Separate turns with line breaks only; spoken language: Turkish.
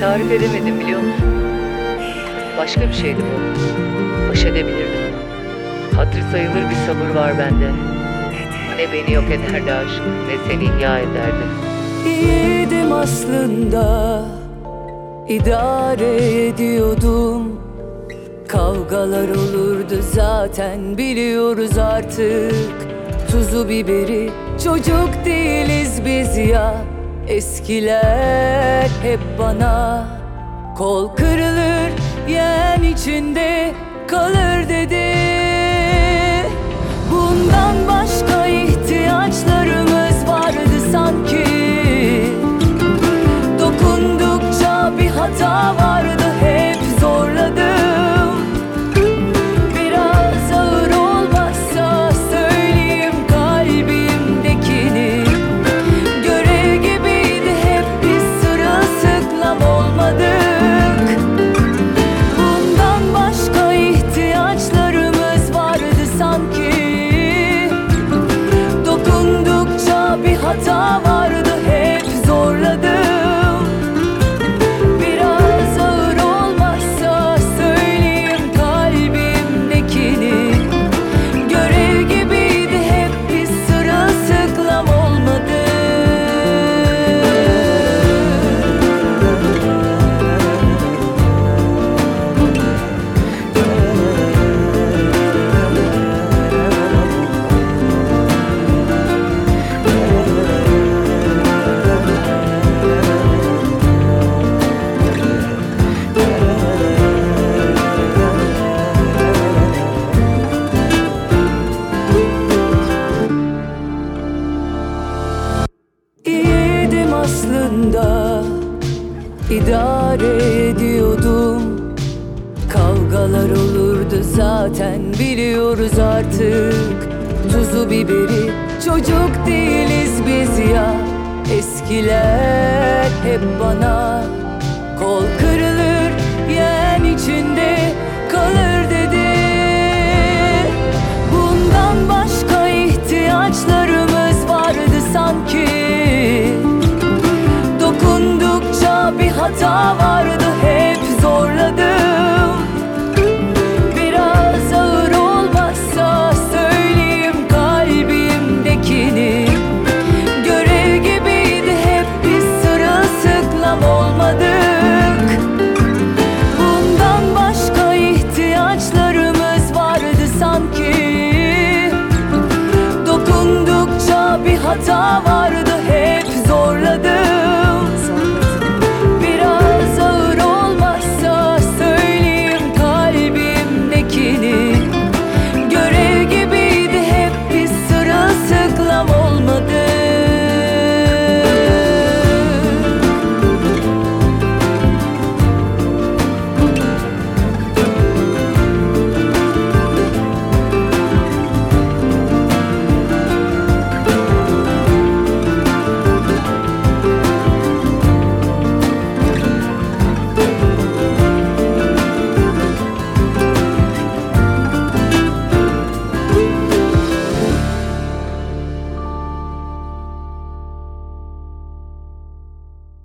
tarif edemedim biliyor musun? Başka bir şeydi bu. Baş edebilirdim. Hatırı sayılır bir sabır var bende. Ne beni yok ederdi aşk, ne seni ihya ederdi.
İyiydim aslında idare ediyordum Kavgalar olurdu zaten biliyoruz artık Tuzu biberi çocuk değiliz biz ya Eskiler hep bana Kol kırılır yeğen içinde kalır dedi Dokundukça idare ediyordum. Kavgalar olurdu zaten biliyoruz artık. Tuzu biberi çocuk değiliz biz ya. Eskiler hep bana hata vardı hep zorladım. Biraz ağır olmazsa söyleyeyim kalbimdekini. Görev gibiydi hep biz sırılsıklam olmadık. Bundan başka ihtiyaçlarımız vardı sanki. Dokundukça bir hata var.